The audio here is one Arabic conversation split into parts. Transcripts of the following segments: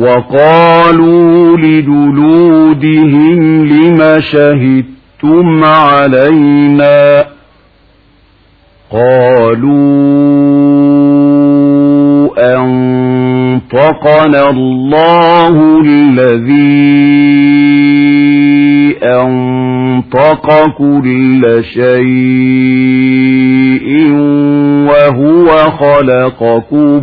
وقالوا لجلودهم لم شهدتم علينا قالوا أنطقنا الله الذي أنطق كل شيء وهو خلقكم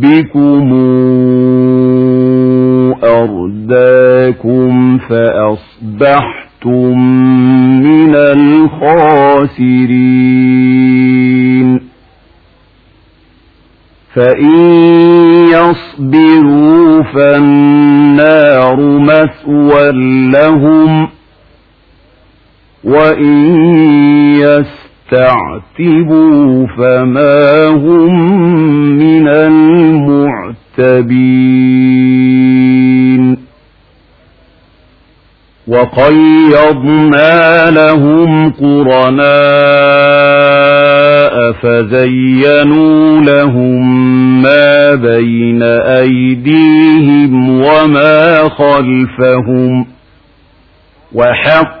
بربكم أرداكم فأصبحتم من الخاسرين فإن يصبروا فالنار مثوى لهم وإن يستعتبوا فما هم من المعتبين. وقيضنا لهم قرناء فزينوا لهم ما بين أيديهم وما خلفهم. وحق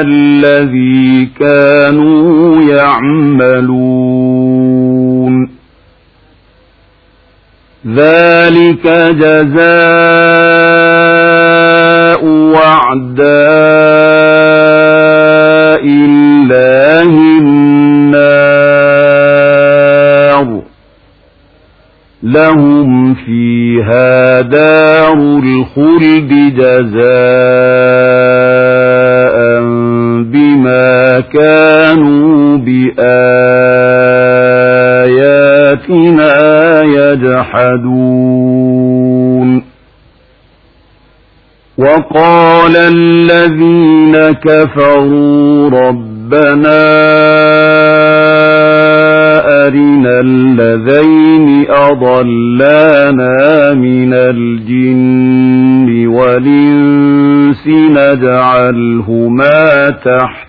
الذي كانوا يعملون. ذلك جزاء وعداء الله النار. لهم فيها دار الخلد جزاء بآياتنا يجحدون. وقال الذين كفروا ربنا أرنا الذين أضلانا من الجن والإنس نجعلهما تحت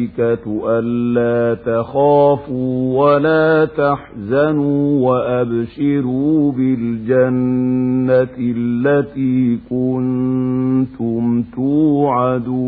الملائكة ألا تخافوا ولا تحزنوا وأبشروا بالجنة التي كنتم توعدون.